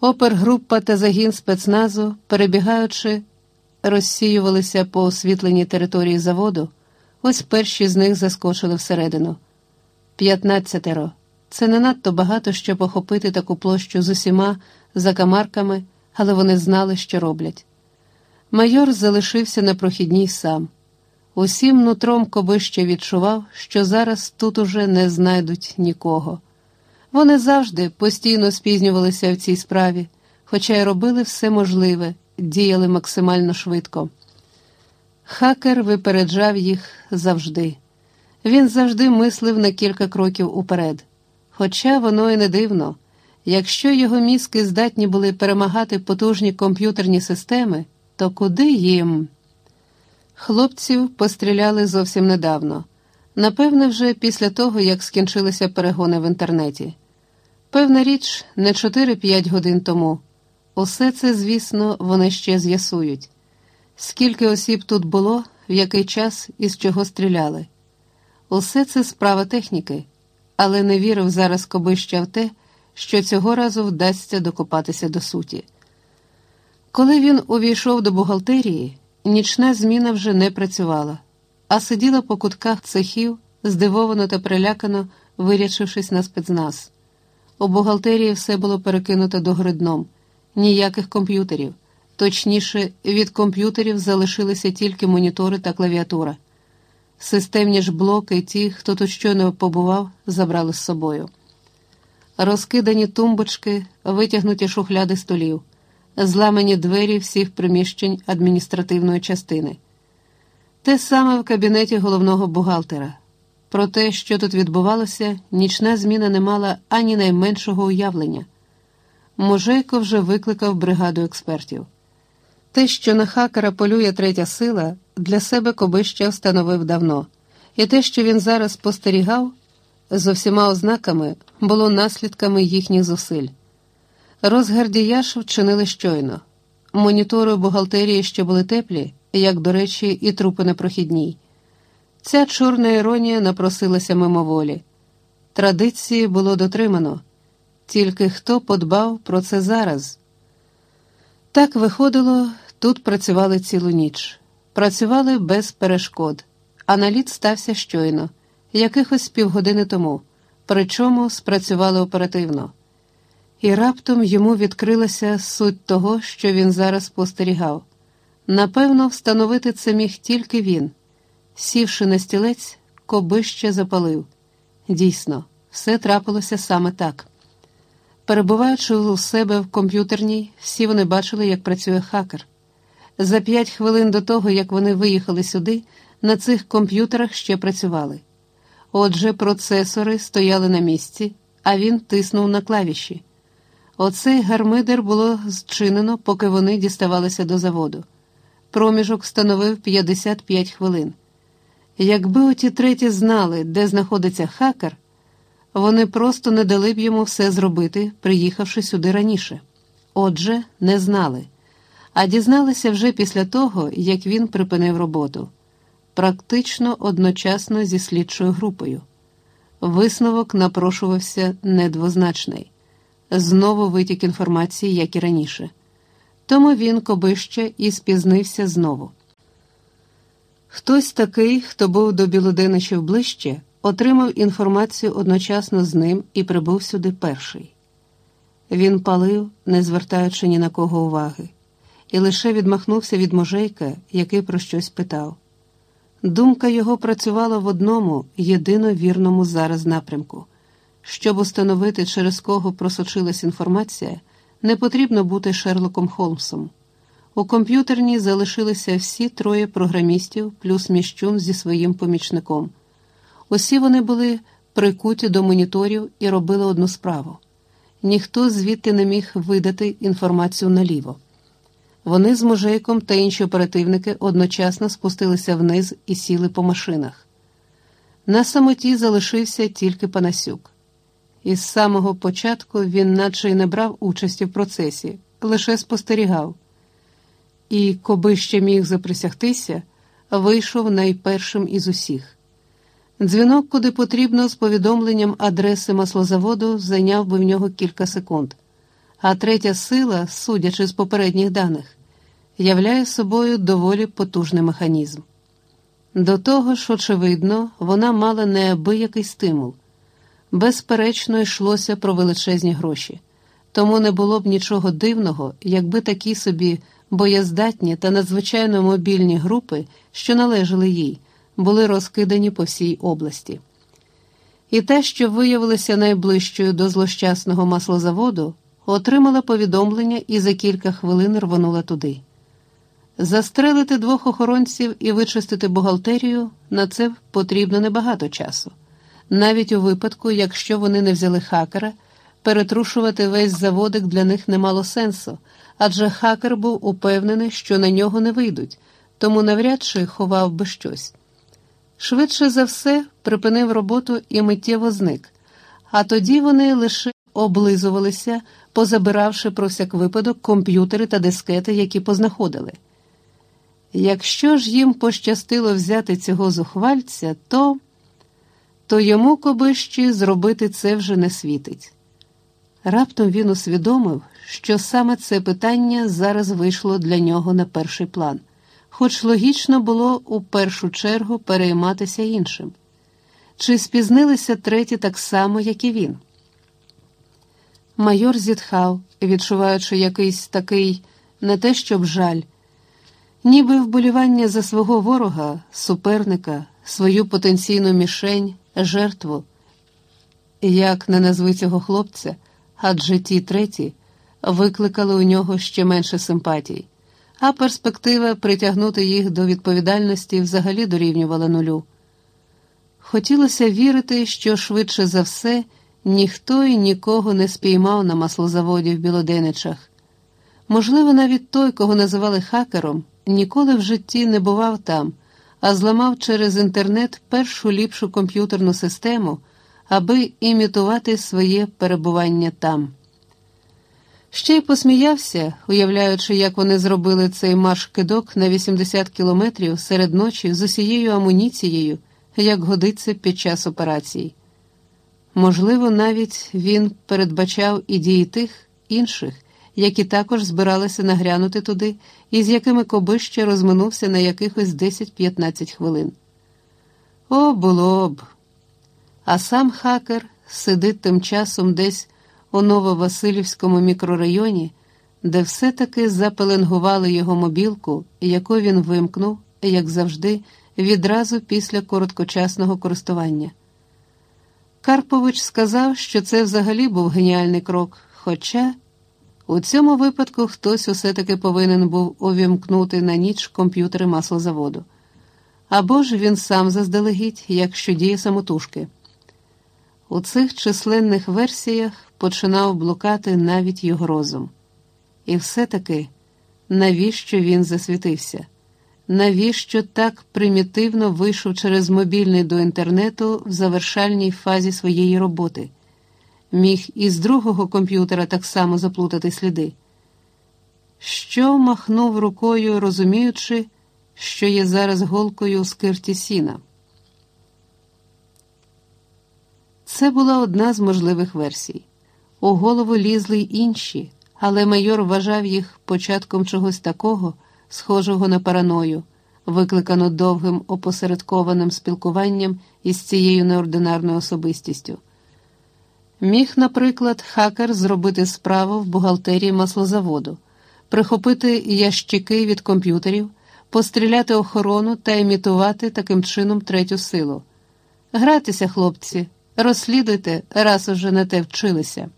Опергрупа та загін спецназу, перебігаючи, розсіювалися по освітленій території заводу, ось перші з них заскочили всередину. П'ятнадцятеро. Це не надто багато, щоб охопити таку площу з усіма закамарками, але вони знали, що роблять. Майор залишився на прохідній сам. Усім нутром Кобище відчував, що зараз тут уже не знайдуть нікого. Вони завжди постійно спізнювалися в цій справі, хоча й робили все можливе, діяли максимально швидко. Хакер випереджав їх завжди. Він завжди мислив на кілька кроків уперед. Хоча воно і не дивно, якщо його мізки здатні були перемагати потужні комп'ютерні системи, то куди їм? Хлопців постріляли зовсім недавно, напевне, вже після того, як скінчилися перегони в інтернеті. Певна річ, не 4-5 годин тому. Усе це, звісно, вони ще з'ясують. Скільки осіб тут було, в який час і з чого стріляли. Усе це справа техніки, але не вірив зараз Кобища в те, що цього разу вдасться докопатися до суті. Коли він увійшов до бухгалтерії, нічна зміна вже не працювала, а сиділа по кутках цехів, здивовано та прилякано вирячившись на спецназ. У бухгалтерії все було перекинуто до гридном, ніяких комп'ютерів. Точніше, від комп'ютерів залишилися тільки монітори та клавіатура. Системні ж блоки, ті, хто тут щойно побував, забрали з собою. Розкидані тумбочки, витягнуті шухляди столів, зламані двері всіх приміщень адміністративної частини. Те саме в кабінеті головного бухгалтера. Про те, що тут відбувалося, нічна зміна не мала ані найменшого уявлення. Можейко вже викликав бригаду експертів. Те, що на хакера полює третя сила, для себе Кобища встановив давно, і те, що він зараз спостерігав з усіма ознаками, було наслідками їхніх зусиль. Розгардіяш вчинили щойно. Монітори бухгалтерії ще були теплі, як, до речі, і трупи на прохідній. Ця чорна іронія напросилася мимоволі. Традиції було дотримано, тільки хто подбав про це зараз. Так виходило, тут працювали цілу ніч, працювали без перешкод, а наліт стався щойно, якихось півгодини тому, причому спрацювали оперативно. І раптом йому відкрилася суть того, що він зараз спостерігав. Напевно, встановити це міг тільки він. Сівши на стілець, кобище запалив. Дійсно, все трапилося саме так. Перебуваючи у себе в комп'ютерній, всі вони бачили, як працює хакер. За п'ять хвилин до того, як вони виїхали сюди, на цих комп'ютерах ще працювали. Отже, процесори стояли на місці, а він тиснув на клавіші. Оцей гармидер було зчинено, поки вони діставалися до заводу. Проміжок становив 55 хвилин. Якби оті треті знали, де знаходиться хакер, вони просто не дали б йому все зробити, приїхавши сюди раніше. Отже, не знали, а дізналися вже після того, як він припинив роботу, практично одночасно зі слідчою групою. Висновок напрошувався недвозначний. Знову витік інформації, як і раніше. Тому він кобище і спізнився знову. Хтось такий, хто був до Білоденичів ближче, отримав інформацію одночасно з ним і прибув сюди перший. Він палив, не звертаючи ні на кого уваги, і лише відмахнувся від можейка, який про щось питав. Думка його працювала в одному єдино вірному зараз напрямку. Щоб установити, через кого просочилась інформація, не потрібно бути Шерлоком Холмсом. У комп'ютерній залишилися всі троє програмістів, плюс міщун зі своїм помічником. Усі вони були прикуті до моніторів і робили одну справу. Ніхто звідти не міг видати інформацію наліво. Вони з мужейком та інші оперативники одночасно спустилися вниз і сіли по машинах. На самоті залишився тільки Панасюк. Із самого початку він наче й не брав участі в процесі, лише спостерігав. І, коби ще міг заприсягтися, вийшов найпершим із усіх. Дзвінок, куди потрібно, з повідомленням адреси маслозаводу зайняв би в нього кілька секунд, а третя сила, судячи з попередніх даних, являє собою доволі потужний механізм. До того ж, очевидно, вона мала неабиякий стимул. Безперечно, йшлося про величезні гроші, тому не було б нічого дивного, якби такі собі боєздатні та надзвичайно мобільні групи, що належали їй, були розкидані по всій області. І те, що виявилося найближчою до злощасного маслозаводу, отримала повідомлення і за кілька хвилин рванула туди. Застрелити двох охоронців і вичистити бухгалтерію на це потрібно небагато часу, навіть у випадку, якщо вони не взяли хакера, перетрушувати весь заводик для них не мало сенсу, адже хакер був упевнений, що на нього не вийдуть, тому навряд чи ховав би щось. Швидше за все, припинив роботу і миттєво зник, а тоді вони лише облизувалися, позабиравши про всяк випадок комп'ютери та дискети, які познаходили. Якщо ж їм пощастило взяти цього зухвальця, то то йому кобищі зробити це вже не світить. Раптом він усвідомив, що саме це питання зараз вийшло для нього на перший план, хоч логічно було у першу чергу перейматися іншим. Чи спізнилися треті так само, як і він? Майор зітхав, відчуваючи якийсь такий не те, щоб жаль ніби вболівання за свого ворога, суперника, свою потенційну мішень, жертву, як не назви цього хлопця, адже ті треті викликали у нього ще менше симпатій, а перспектива притягнути їх до відповідальності взагалі дорівнювала нулю. Хотілося вірити, що швидше за все ніхто і нікого не спіймав на маслозаводі в Білоденичах. Можливо, навіть той, кого називали хакером ніколи в житті не бував там, а зламав через інтернет першу ліпшу комп'ютерну систему, аби імітувати своє перебування там. Ще й посміявся, уявляючи, як вони зробили цей марш-кидок на 80 кілометрів серед ночі з усією амуніцією, як годиться під час операції. Можливо, навіть він передбачав і дії тих інших які також збиралися нагрянути туди, і з якими Кобище розминувся на якихось 10-15 хвилин. О, було б. А сам хакер сидить тим часом десь у Нововасилівському мікрорайоні, де все-таки запеленгували його мобілку, яку він вимкнув, як завжди, відразу після короткочасного користування. Карпович сказав, що це взагалі був геніальний крок, хоча. У цьому випадку хтось усе таки повинен був увімкнути на ніч комп'ютери маслозаводу. Або ж він сам заздалегідь, якщо діє самотужки. У цих численних версіях починав блукати навіть його розум. І все-таки, навіщо він засвітився? Навіщо так примітивно вийшов через мобільний до інтернету в завершальній фазі своєї роботи? міг із другого комп'ютера так само заплутати сліди. Що махнув рукою, розуміючи, що є зараз голкою у скирті сіна. Це була одна з можливих версій. У голову лізли й інші, але майор вважав їх початком чогось такого, схожого на параною, викликану довгим опосередкованим спілкуванням із цією неординарною особистістю. Міг, наприклад, хакер зробити справу в бухгалтерії маслозаводу, прихопити ящики від комп'ютерів, постріляти охорону та імітувати таким чином третю силу. Гратися, хлопці, розслідуйте, раз уже на те вчилися.